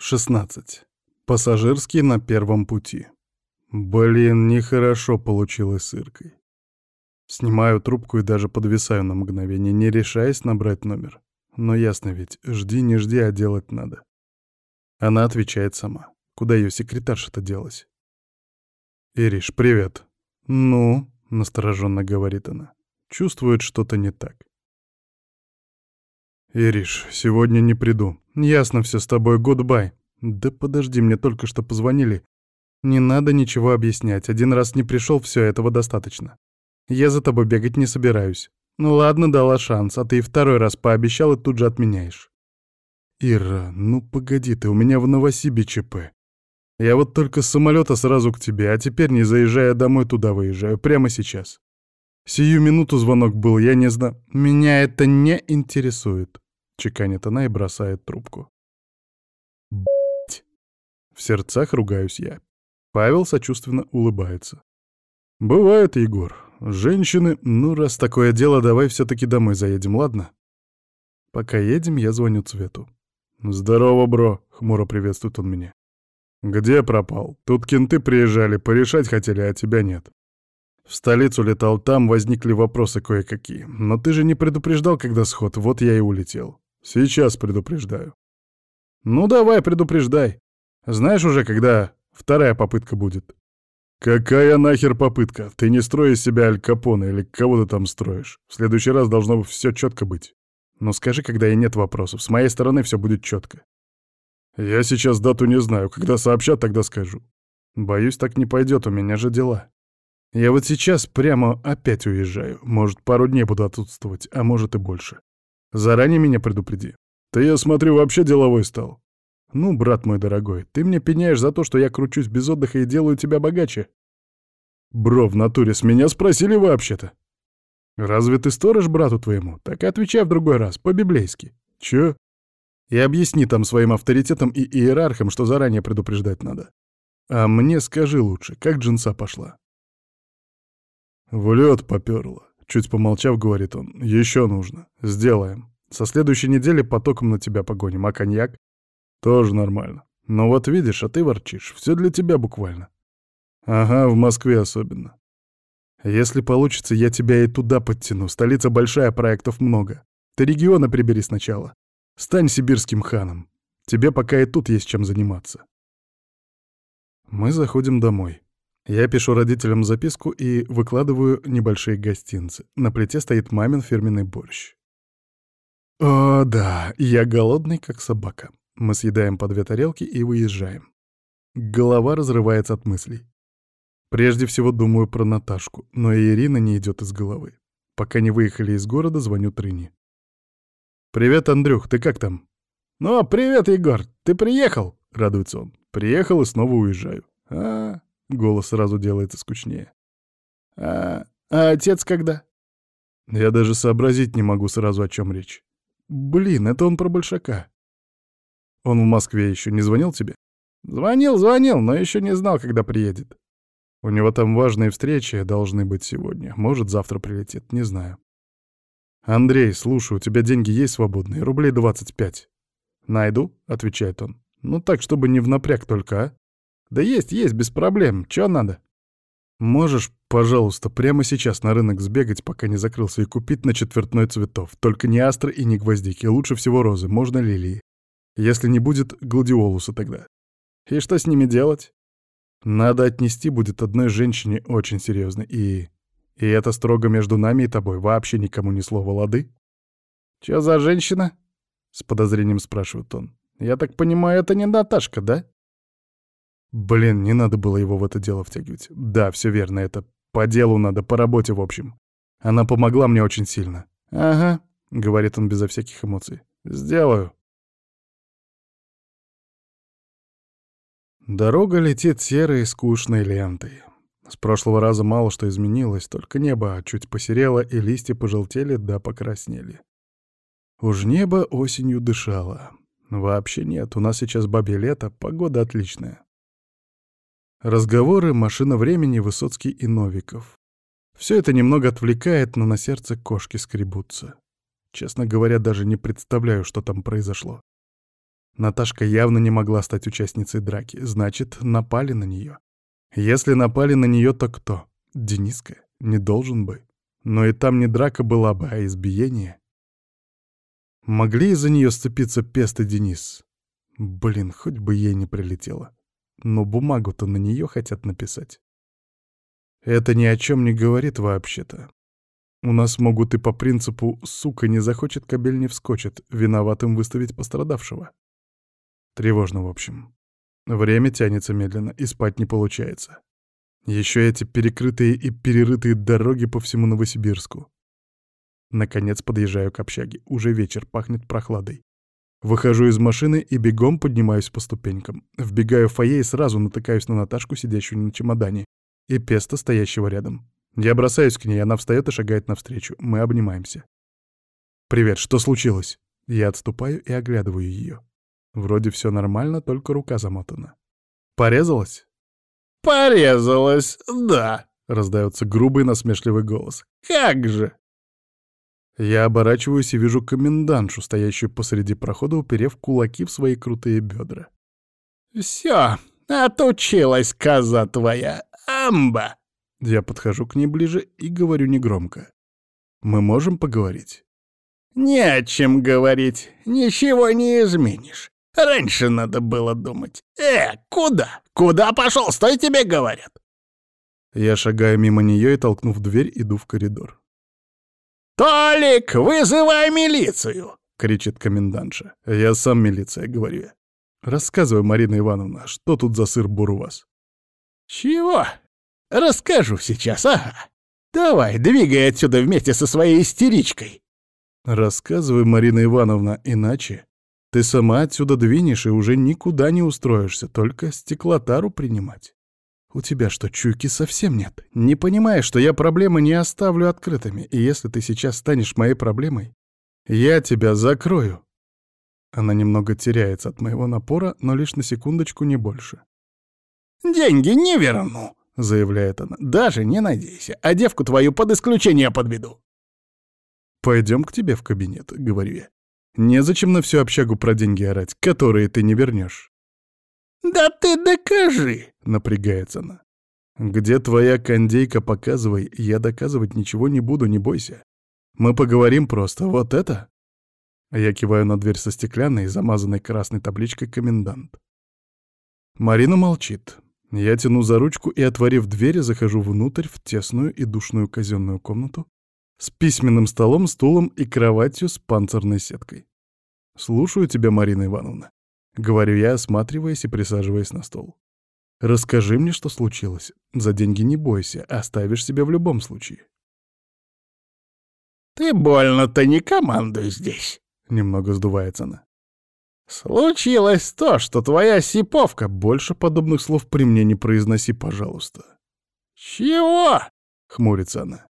16. Пассажирский на первом пути. Блин, нехорошо получилось с Иркой. Снимаю трубку и даже подвисаю на мгновение, не решаясь набрать номер. Но ясно ведь, жди не жди, а делать надо. Она отвечает сама. Куда ее секретарша-то делась? «Ириш, привет». «Ну?» — настороженно говорит она. Чувствует что-то не так. «Ириш, сегодня не приду. Ясно все с тобой, гудбай». «Да подожди, мне только что позвонили. Не надо ничего объяснять. Один раз не пришел, все этого достаточно. Я за тобой бегать не собираюсь. Ну ладно, дала шанс, а ты и второй раз пообещал и тут же отменяешь». «Ира, ну погоди ты, у меня в Новосибе ЧП. Я вот только с самолета сразу к тебе, а теперь, не заезжая домой, туда выезжаю, прямо сейчас. Сию минуту звонок был, я не знаю. Меня это не интересует. Чеканит она и бросает трубку. Б***ь. В сердцах ругаюсь я. Павел сочувственно улыбается. Бывает, Егор. Женщины, ну раз такое дело, давай все-таки домой заедем, ладно? Пока едем, я звоню Цвету. «Здорово, бро», — хмуро приветствует он меня. «Где пропал? Тут кенты приезжали, порешать хотели, а тебя нет». В столицу летал, там возникли вопросы кое-какие. Но ты же не предупреждал, когда сход, вот я и улетел. Сейчас предупреждаю. Ну давай, предупреждай. Знаешь уже, когда вторая попытка будет? Какая нахер попытка? Ты не строй из себя Аль Капоне или кого ты там строишь. В следующий раз должно все четко быть. Но скажи, когда и нет вопросов. С моей стороны все будет четко. Я сейчас дату не знаю. Когда сообщат, тогда скажу. Боюсь, так не пойдет, у меня же дела. Я вот сейчас прямо опять уезжаю. Может, пару дней буду отсутствовать, а может и больше. Заранее меня предупреди. Ты, я смотрю, вообще деловой стал. Ну, брат мой дорогой, ты мне пеняешь за то, что я кручусь без отдыха и делаю тебя богаче? Бро, в натуре с меня спросили вообще-то. Разве ты сторож брату твоему? Так и отвечай в другой раз, по-библейски. Чё? И объясни там своим авторитетам и иерархам, что заранее предупреждать надо. А мне скажи лучше, как джинса пошла? «В лед поперло», — чуть помолчав, говорит он. «Еще нужно. Сделаем. Со следующей недели потоком на тебя погоним, а коньяк? Тоже нормально. Но вот видишь, а ты ворчишь. Все для тебя буквально. Ага, в Москве особенно. Если получится, я тебя и туда подтяну. Столица большая, проектов много. Ты регионы прибери сначала. Стань сибирским ханом. Тебе пока и тут есть чем заниматься. Мы заходим домой. Я пишу родителям записку и выкладываю небольшие гостинцы. На плите стоит мамин фирменный борщ. О, да, я голодный, как собака. Мы съедаем по две тарелки и выезжаем. Голова разрывается от мыслей. Прежде всего думаю про Наташку, но и Ирина не идет из головы. Пока не выехали из города, звоню Трыне. «Привет, Андрюх, ты как там?» «Ну, привет, Егор, ты приехал?» — радуется он. «Приехал и снова уезжаю». «А, Голос сразу делается скучнее. «А, а отец когда?» Я даже сообразить не могу сразу, о чем речь. Блин, это он про Большака. Он в Москве еще не звонил тебе? Звонил, звонил, но еще не знал, когда приедет. У него там важные встречи должны быть сегодня. Может, завтра прилетит, не знаю. «Андрей, слушай, у тебя деньги есть свободные? Рублей 25. «Найду», — отвечает он. «Ну так, чтобы не в напряг только, а? «Да есть, есть, без проблем. Чё надо?» «Можешь, пожалуйста, прямо сейчас на рынок сбегать, пока не закрылся, и купить на четвертной цветов. Только не астры и не гвоздики, лучше всего розы, можно лилии. Если не будет, гладиолуса тогда. И что с ними делать?» «Надо отнести будет одной женщине очень серьезно, и... И это строго между нами и тобой, вообще никому ни слова, лады?» «Чё за женщина?» — с подозрением спрашивает он. «Я так понимаю, это не Наташка, да?» Блин, не надо было его в это дело втягивать. Да, все верно, это по делу надо, по работе, в общем. Она помогла мне очень сильно. Ага, говорит он безо всяких эмоций. Сделаю. Дорога летит серой, скучной лентой. С прошлого раза мало что изменилось, только небо чуть посерело, и листья пожелтели да покраснели. Уж небо осенью дышало. Вообще нет, у нас сейчас бабье лето, погода отличная. Разговоры, машина времени, Высоцкий и Новиков. Все это немного отвлекает, но на сердце кошки скребутся. Честно говоря, даже не представляю, что там произошло. Наташка явно не могла стать участницей драки, значит, напали на нее. Если напали на нее, то кто? Дениска? Не должен бы. Но и там не драка была бы, а избиение. Могли из-за нее сцепиться Пест и Денис? Блин, хоть бы ей не прилетело. Но бумагу-то на нее хотят написать. Это ни о чем не говорит вообще-то. У нас могут и по принципу «сука не захочет, кабель не вскочит», виноватым выставить пострадавшего. Тревожно, в общем. Время тянется медленно, и спать не получается. Еще эти перекрытые и перерытые дороги по всему Новосибирску. Наконец подъезжаю к общаге. Уже вечер, пахнет прохладой. Выхожу из машины и бегом поднимаюсь по ступенькам. Вбегаю в фойе и сразу натыкаюсь на Наташку, сидящую на чемодане, и Песта, стоящего рядом. Я бросаюсь к ней, она встает и шагает навстречу. Мы обнимаемся. «Привет, что случилось?» Я отступаю и оглядываю ее. Вроде все нормально, только рука замотана. «Порезалась?» «Порезалась, да», — раздается грубый насмешливый голос. «Как же!» Я оборачиваюсь и вижу комендантшу, стоящую посреди прохода, уперев кулаки в свои крутые бедра. «Все, отучилась коза твоя, амба!» Я подхожу к ней ближе и говорю негромко. «Мы можем поговорить?» «Не о чем говорить, ничего не изменишь. Раньше надо было думать. Э, куда? Куда пошел? Стой, тебе говорят!» Я шагаю мимо нее и, толкнув дверь, иду в коридор. «Толик, вызывай милицию!» — кричит комендантша. «Я сам милиция», — говорю я. «Рассказывай, Марина Ивановна, что тут за сыр-бур у вас?» «Чего? Расскажу сейчас, ага. Давай, двигай отсюда вместе со своей истеричкой». «Рассказывай, Марина Ивановна, иначе ты сама отсюда двинешь и уже никуда не устроишься, только стеклотару принимать». У тебя что, чуйки совсем нет? Не понимаешь, что я проблемы не оставлю открытыми, и если ты сейчас станешь моей проблемой, я тебя закрою. Она немного теряется от моего напора, но лишь на секундочку не больше. «Деньги не верну», — заявляет она. «Даже не надейся, а девку твою под исключение подведу». «Пойдем к тебе в кабинет», — говорю я. «Незачем на всю общагу про деньги орать, которые ты не вернешь. «Да ты докажи!» — напрягается она. «Где твоя кондейка, показывай, я доказывать ничего не буду, не бойся. Мы поговорим просто, вот это?» Я киваю на дверь со стеклянной, замазанной красной табличкой «Комендант». Марина молчит. Я тяну за ручку и, отворив дверь, захожу внутрь в тесную и душную казенную комнату с письменным столом, стулом и кроватью с панцирной сеткой. Слушаю тебя, Марина Ивановна. Говорю я, осматриваясь и присаживаясь на стол. Расскажи мне, что случилось. За деньги не бойся, оставишь себя в любом случае. Ты больно-то не командуй здесь. Немного сдувается она. Случилось то, что твоя сиповка... Больше подобных слов при мне не произноси, пожалуйста. Чего? Хмурится она.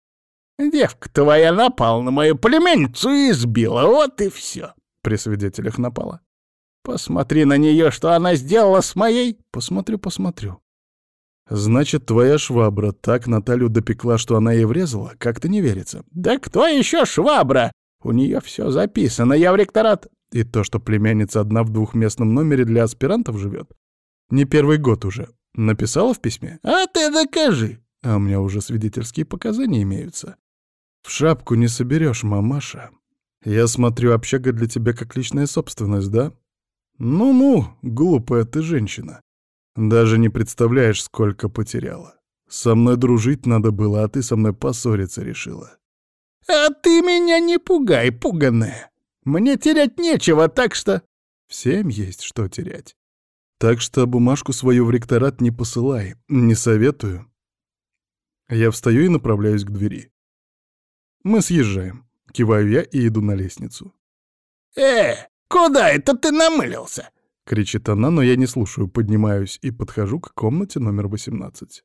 Девка твоя напала на мою племянницу и избила, вот и все. При свидетелях напала. Посмотри на нее, что она сделала с моей. Посмотрю, посмотрю. Значит, твоя швабра так Наталью допекла, что она ей врезала? Как-то не верится. Да кто еще швабра? У нее все записано, я в ректорат. И то, что племянница одна в двухместном номере для аспирантов живет? Не первый год уже. Написала в письме? А ты докажи. А у меня уже свидетельские показания имеются. В шапку не соберешь, мамаша. Я смотрю, общага для тебя как личная собственность, да? «Ну-ну, глупая ты женщина. Даже не представляешь, сколько потеряла. Со мной дружить надо было, а ты со мной поссориться решила». «А ты меня не пугай, пуганая. Мне терять нечего, так что...» «Всем есть что терять. Так что бумажку свою в ректорат не посылай, не советую». Я встаю и направляюсь к двери. «Мы съезжаем», — киваю я и иду на лестницу. «Э, «Куда это ты намылился?» — кричит она, но я не слушаю, поднимаюсь и подхожу к комнате номер 18.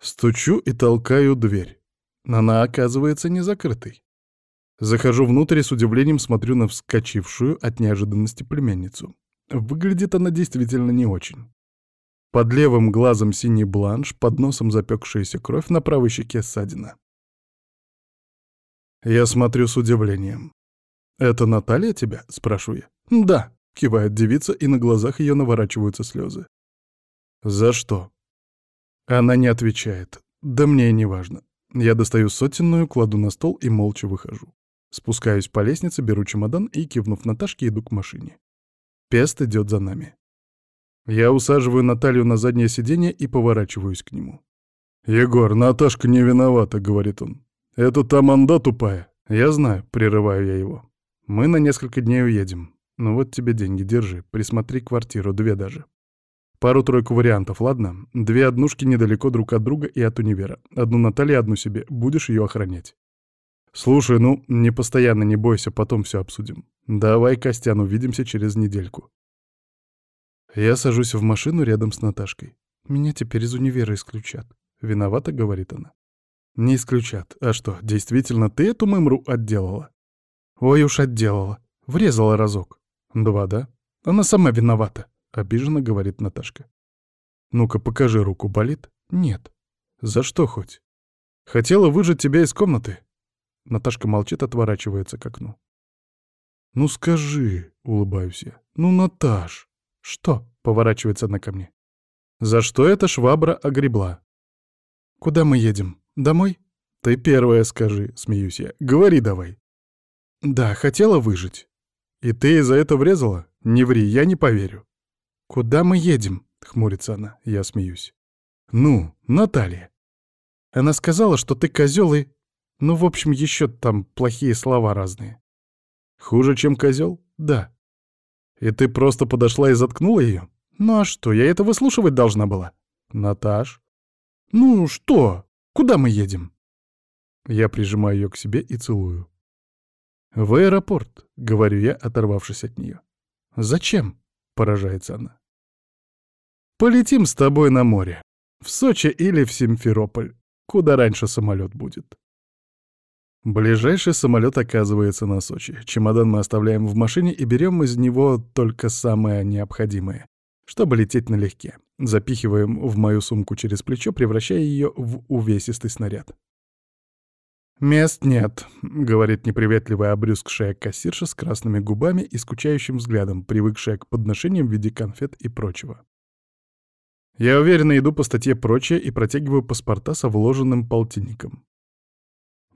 Стучу и толкаю дверь. Она оказывается не закрытой. Захожу внутрь и с удивлением смотрю на вскочившую от неожиданности племянницу. Выглядит она действительно не очень. Под левым глазом синий бланш, под носом запекшаяся кровь, на правой щеке ссадина. Я смотрю с удивлением. «Это Наталья тебя?» — спрашиваю я. «Да», — кивает девица, и на глазах ее наворачиваются слезы. «За что?» Она не отвечает. Да мне и не важно. Я достаю сотенную, кладу на стол и молча выхожу. Спускаюсь по лестнице, беру чемодан и, кивнув Наташке, иду к машине. Пест идет за нами. Я усаживаю Наталью на заднее сиденье и поворачиваюсь к нему. «Егор, Наташка не виновата», — говорит он. «Это та манда тупая». «Я знаю», — прерываю я его. «Мы на несколько дней уедем. Ну вот тебе деньги, держи. Присмотри квартиру, две даже. Пару-тройку вариантов, ладно? Две однушки недалеко друг от друга и от универа. Одну Наталье, одну себе. Будешь ее охранять. Слушай, ну, не постоянно, не бойся, потом все обсудим. Давай, Костян, увидимся через недельку. Я сажусь в машину рядом с Наташкой. Меня теперь из универа исключат. Виновата, говорит она. Не исключат. А что, действительно, ты эту мымру отделала? Ой уж отделала. Врезала разок. Два, да? Она сама виновата. — обиженно говорит Наташка. «Ну-ка, покажи руку, болит?» «Нет». «За что хоть?» «Хотела выжать тебя из комнаты?» Наташка молчит, отворачивается к окну. «Ну скажи», — улыбаюсь я. «Ну, Наташ!» «Что?» — поворачивается она ко мне. «За что эта швабра огребла?» «Куда мы едем? Домой?» «Ты первая скажи», — смеюсь я. «Говори давай». «Да, хотела выжить». «И ты из-за это врезала? Не ври, я не поверю». «Куда мы едем?» — хмурится она. Я смеюсь. «Ну, Наталья». Она сказала, что ты козел и... Ну, в общем, еще там плохие слова разные. Хуже, чем козел? Да. И ты просто подошла и заткнула ее? Ну а что, я это выслушивать должна была? Наташ? Ну что? Куда мы едем? Я прижимаю ее к себе и целую. В аэропорт, говорю я, оторвавшись от нее. Зачем? Поражается она. Полетим с тобой на море. В Сочи или в Симферополь. Куда раньше самолет будет. Ближайший самолет оказывается на Сочи. Чемодан мы оставляем в машине и берем из него только самое необходимое, чтобы лететь налегке. Запихиваем в мою сумку через плечо, превращая ее в увесистый снаряд. «Мест нет», — говорит неприветливая обрюзгшая кассирша с красными губами и скучающим взглядом, привыкшая к подношениям в виде конфет и прочего. Я уверенно иду по статье «Прочее» и протягиваю паспорта со вложенным полтинником.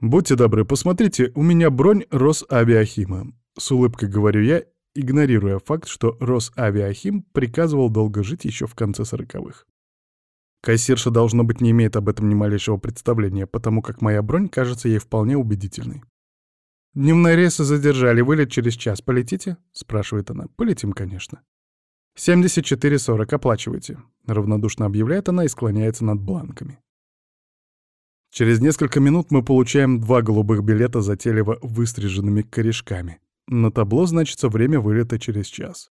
«Будьте добры, посмотрите, у меня бронь Росавиахима». С улыбкой говорю я, игнорируя факт, что Росавиахим приказывал долго жить еще в конце сороковых. Кассирша, должно быть, не имеет об этом ни малейшего представления, потому как моя бронь кажется ей вполне убедительной. «Дневные рейсы задержали, вылет через час. Полетите?» — спрашивает она. «Полетим, конечно». «74,40, оплачивайте», — равнодушно объявляет она и склоняется над бланками. Через несколько минут мы получаем два голубых билета затейливо выстриженными корешками. На табло значится время вылета через час.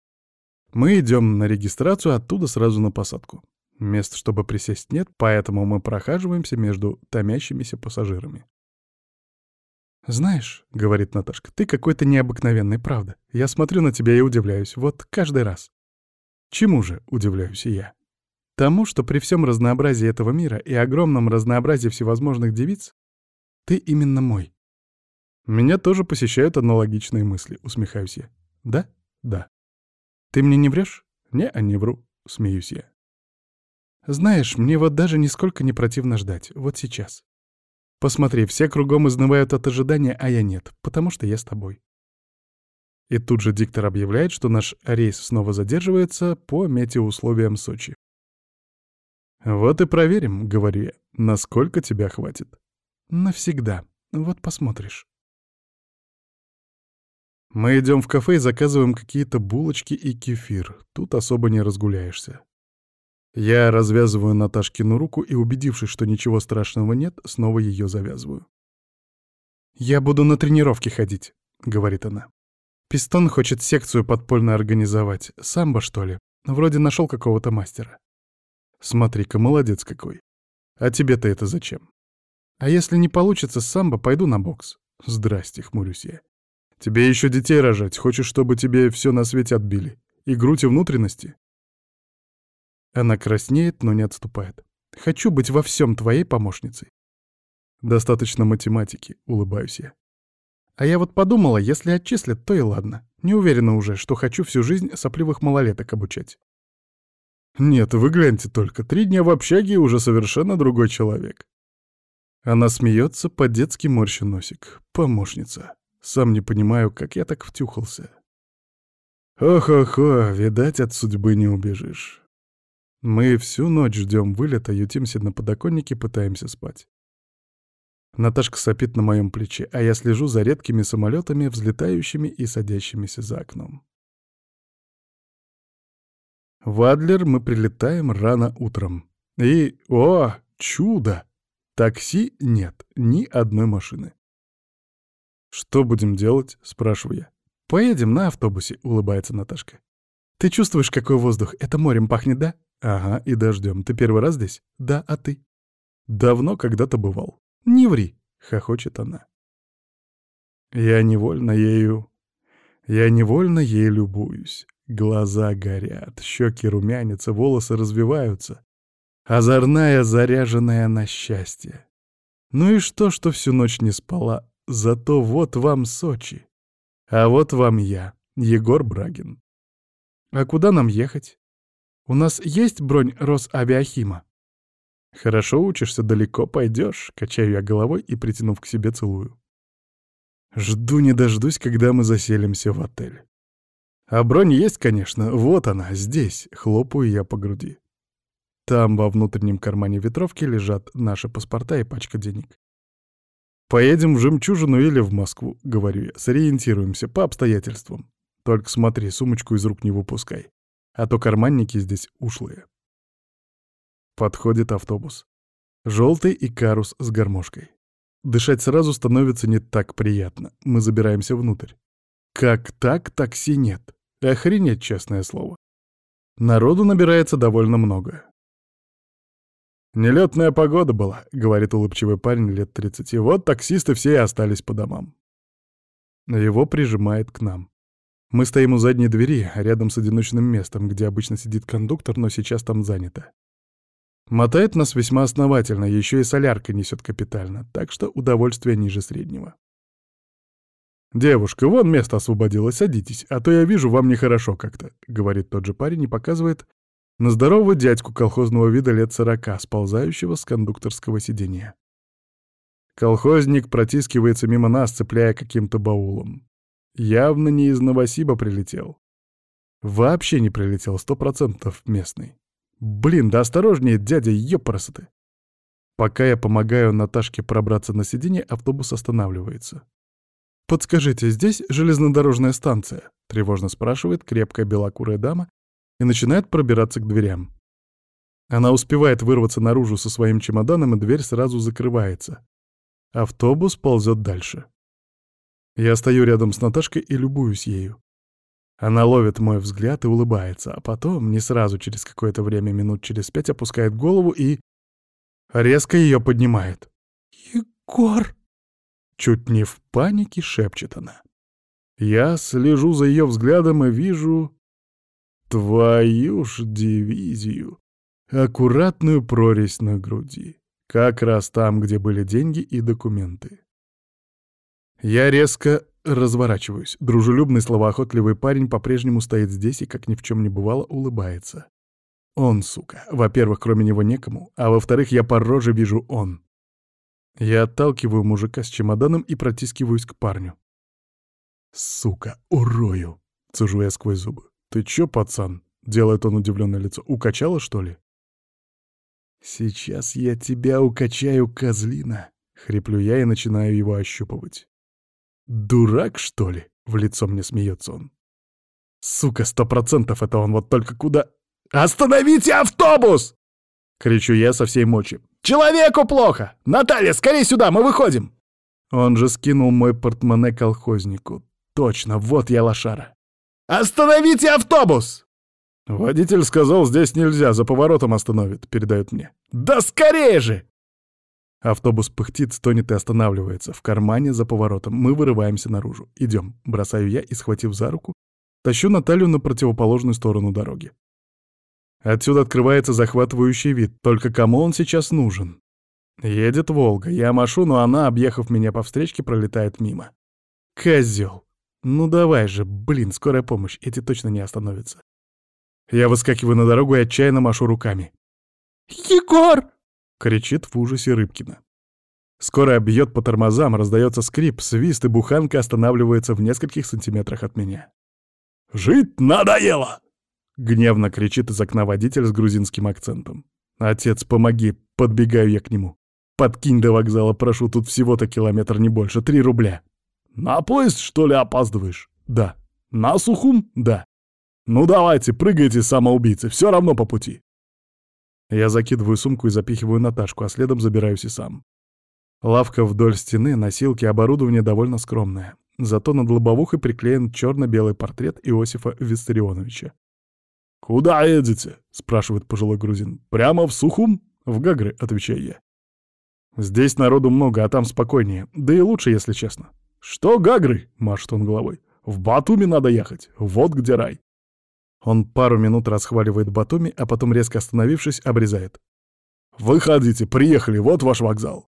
Мы идем на регистрацию, оттуда сразу на посадку. Мест, чтобы присесть, нет, поэтому мы прохаживаемся между томящимися пассажирами. «Знаешь», — говорит Наташка, — «ты какой-то необыкновенный, правда. Я смотрю на тебя и удивляюсь, вот каждый раз. Чему же, удивляюсь я? Тому, что при всем разнообразии этого мира и огромном разнообразии всевозможных девиц, ты именно мой. Меня тоже посещают аналогичные мысли, усмехаюсь я. Да? Да. Ты мне не врешь? Не, а не вру, смеюсь я. Знаешь, мне вот даже нисколько не противно ждать, вот сейчас. Посмотри, все кругом изнывают от ожидания, а я нет, потому что я с тобой. И тут же диктор объявляет, что наш рейс снова задерживается по метеоусловиям Сочи. «Вот и проверим», — говорю я, — «насколько тебя хватит». «Навсегда. Вот посмотришь». Мы идем в кафе и заказываем какие-то булочки и кефир. Тут особо не разгуляешься. Я развязываю Наташкину руку и, убедившись, что ничего страшного нет, снова ее завязываю. «Я буду на тренировки ходить», — говорит она. Пистон хочет секцию подпольно организовать. Самбо, что ли? Вроде нашел какого-то мастера. Смотри-ка, молодец какой. А тебе-то это зачем? А если не получится с самбо, пойду на бокс. Здрасте, хмурюсь я. Тебе еще детей рожать. Хочешь, чтобы тебе все на свете отбили? И грудь, и внутренности? Она краснеет, но не отступает. Хочу быть во всем твоей помощницей. Достаточно математики, улыбаюсь я. А я вот подумала, если отчислят, то и ладно. Не уверена уже, что хочу всю жизнь сопливых малолеток обучать. Нет, вы гляньте только, три дня в общаге и уже совершенно другой человек. Она смеется, по-детски морща носик. Помощница. Сам не понимаю, как я так втюхался. Ох-охо, видать, от судьбы не убежишь. Мы всю ночь ждем вылета, ютимся на подоконнике, пытаемся спать. Наташка сопит на моем плече, а я слежу за редкими самолетами, взлетающими и садящимися за окном. В Адлер мы прилетаем рано утром. И, о, чудо! Такси нет, ни одной машины. «Что будем делать?» — спрашиваю я. «Поедем на автобусе», — улыбается Наташка. «Ты чувствуешь, какой воздух? Это морем пахнет, да?» «Ага, и дождем. Ты первый раз здесь?» «Да, а ты?» «Давно когда-то бывал». «Не ври», — хохочет она. Я невольно ею... Я невольно ей любуюсь. Глаза горят, щеки румянятся, волосы развиваются. Озорная, заряженная на счастье. Ну и что, что всю ночь не спала? Зато вот вам Сочи. А вот вам я, Егор Брагин. А куда нам ехать? У нас есть бронь Росавиахима? Хорошо учишься, далеко пойдешь, качаю я головой и, притянув к себе, целую. Жду не дождусь, когда мы заселимся в отель. А бронь есть, конечно, вот она, здесь, хлопаю я по груди. Там во внутреннем кармане ветровки лежат наши паспорта и пачка денег. «Поедем в Жемчужину или в Москву», — говорю я, — «сориентируемся по обстоятельствам. Только смотри, сумочку из рук не выпускай, а то карманники здесь ушлые». Подходит автобус. Желтый и карус с гармошкой. Дышать сразу становится не так приятно. Мы забираемся внутрь. Как так такси нет? Охренеть, честное слово. Народу набирается довольно много. «Нелетная погода была», — говорит улыбчивый парень лет 30. «Вот таксисты все и остались по домам». Его прижимает к нам. Мы стоим у задней двери, рядом с одиночным местом, где обычно сидит кондуктор, но сейчас там занято. Мотает нас весьма основательно, еще и солярка несет капитально, так что удовольствие ниже среднего. «Девушка, вон место освободилось, садитесь, а то я вижу, вам нехорошо как-то», — говорит тот же парень и показывает на здорового дядьку колхозного вида лет сорока, сползающего с кондукторского сиденья. Колхозник протискивается мимо нас, цепляя каким-то баулом. Явно не из Новосиба прилетел. Вообще не прилетел, сто процентов местный. Блин, да осторожнее, дядя, ёпарасоты. Пока я помогаю Наташке пробраться на сиденье, автобус останавливается. «Подскажите, здесь железнодорожная станция?» — тревожно спрашивает крепкая белокурая дама и начинает пробираться к дверям. Она успевает вырваться наружу со своим чемоданом, и дверь сразу закрывается. Автобус ползет дальше. Я стою рядом с Наташкой и любуюсь ею. Она ловит мой взгляд и улыбается, а потом, не сразу, через какое-то время, минут через пять, опускает голову и... резко ее поднимает. «Егор!» Чуть не в панике шепчет она. Я слежу за ее взглядом и вижу... Твою ж дивизию. Аккуратную прорезь на груди. Как раз там, где были деньги и документы. Я резко разворачиваюсь. Дружелюбный, словоохотливый парень по-прежнему стоит здесь и, как ни в чем не бывало, улыбается. Он, сука. Во-первых, кроме него некому, а во-вторых, я по роже вижу он. Я отталкиваю мужика с чемоданом и протискиваюсь к парню. «Сука, урою!» — цежу я сквозь зубы. «Ты чё, пацан?» — делает он удивленное лицо. «Укачало, что ли?» «Сейчас я тебя укачаю, козлина!» — хриплю я и начинаю его ощупывать. «Дурак, что ли?» — в лицо мне смеется он. «Сука, сто процентов это он, вот только куда...» «Остановите автобус!» — кричу я со всей мочи. «Человеку плохо! Наталья, скорее сюда, мы выходим!» Он же скинул мой портмоне колхознику. Точно, вот я лошара. «Остановите автобус!» «Водитель сказал, здесь нельзя, за поворотом остановит», — передает мне. «Да скорее же!» Автобус пыхтит, стонет и останавливается. В кармане за поворотом. Мы вырываемся наружу. Идем. Бросаю я и, схватив за руку, тащу Наталью на противоположную сторону дороги. Отсюда открывается захватывающий вид, только кому он сейчас нужен? Едет «Волга», я машу, но она, объехав меня по встречке, пролетает мимо. Козел. Ну давай же, блин, скорая помощь, эти точно не остановятся. Я выскакиваю на дорогу и отчаянно машу руками. «Егор!» — кричит в ужасе Рыбкина. Скорая бьет по тормозам, раздается скрип, свист, и буханка останавливается в нескольких сантиметрах от меня. «Жить надоело!» — гневно кричит из окна водитель с грузинским акцентом. «Отец, помоги!» — подбегаю я к нему. «Подкинь до вокзала, прошу, тут всего-то километр, не больше, три рубля». «На поезд, что ли, опаздываешь?» «Да». «На Сухум?» «Да». «Ну давайте, прыгайте, самоубийцы, все равно по пути». Я закидываю сумку и запихиваю Наташку, а следом забираюсь и сам. Лавка вдоль стены, носилки, оборудование довольно скромное. Зато над лобовухой приклеен черно-белый портрет Иосифа Виссарионовича. «Куда едете?» — спрашивает пожилой грузин. «Прямо в Сухум?» «В Гагры», — отвечаю я. «Здесь народу много, а там спокойнее. Да и лучше, если честно». «Что Гагры?» — машет он головой. «В Батуми надо ехать. Вот где рай». Он пару минут расхваливает Батуми, а потом, резко остановившись, обрезает. «Выходите, приехали, вот ваш вокзал».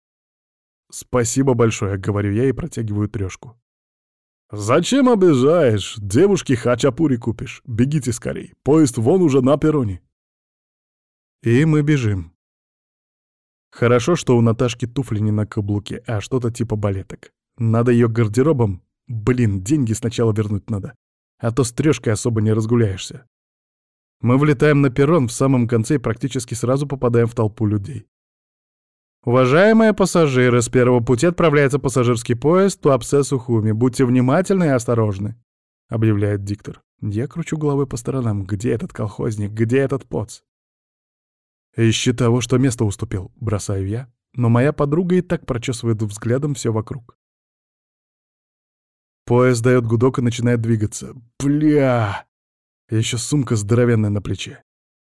«Спасибо большое», — говорю я и протягиваю трешку. «Зачем обижаешь? Девушке хачапури купишь. Бегите скорей, поезд вон уже на перроне». И мы бежим. Хорошо, что у Наташки туфли не на каблуке, а что-то типа балеток. Надо ее гардеробом... Блин, деньги сначала вернуть надо. А то с трешкой особо не разгуляешься. Мы влетаем на перрон в самом конце и практически сразу попадаем в толпу людей. Уважаемые пассажиры, с первого пути отправляется пассажирский поезд Туапсе Сухуми. Будьте внимательны и осторожны, объявляет диктор. Я кручу головой по сторонам. Где этот колхозник? Где этот поц? Ищи того, что место уступил, бросаю я, но моя подруга и так прочесывает взглядом все вокруг. Поезд дает гудок и начинает двигаться. Бля! Еще сумка здоровенная на плече.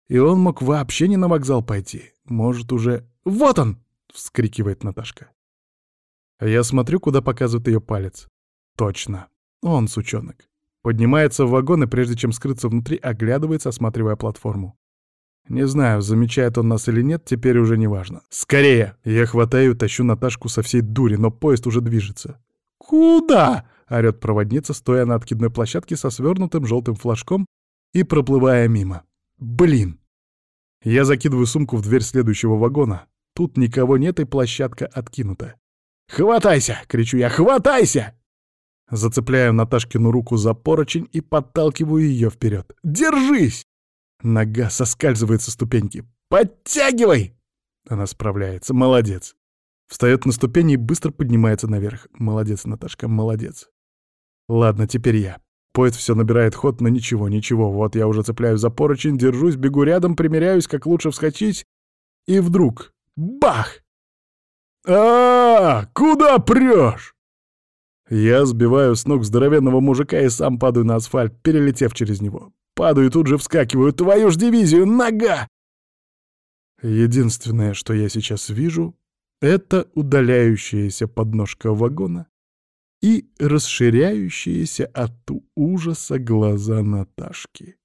И он мог вообще не на вокзал пойти. Может, уже... Вот он! — вскрикивает Наташка. Я смотрю, куда показывает ее палец. Точно. Он, сучонок. Поднимается в вагон и, прежде чем скрыться внутри, оглядывается, осматривая платформу. Не знаю, замечает он нас или нет, теперь уже не важно. «Скорее!» Я хватаю и тащу Наташку со всей дури, но поезд уже движется. «Куда?» — орёт проводница, стоя на откидной площадке со свернутым желтым флажком и проплывая мимо. «Блин!» Я закидываю сумку в дверь следующего вагона. Тут никого нет, и площадка откинута. «Хватайся!» — кричу я. «Хватайся!» Зацепляю Наташкину руку за поручень и подталкиваю ее вперед. «Держись!» Нога соскальзывает со ступеньки. «Подтягивай!» Она справляется. Молодец. Встает на ступени и быстро поднимается наверх. Молодец, Наташка, молодец. Ладно, теперь я. Поезд все набирает ход, но ничего, ничего. Вот я уже цепляю за поручень, держусь, бегу рядом, примеряюсь, как лучше вскочить. И вдруг Бах! а, -а, -а Куда прешь? Я сбиваю с ног здоровенного мужика и сам падаю на асфальт, перелетев через него. Падаю и тут же вскакиваю. Твою ж дивизию, нога! Единственное, что я сейчас вижу, это удаляющаяся подножка вагона и расширяющиеся от ужаса глаза Наташки.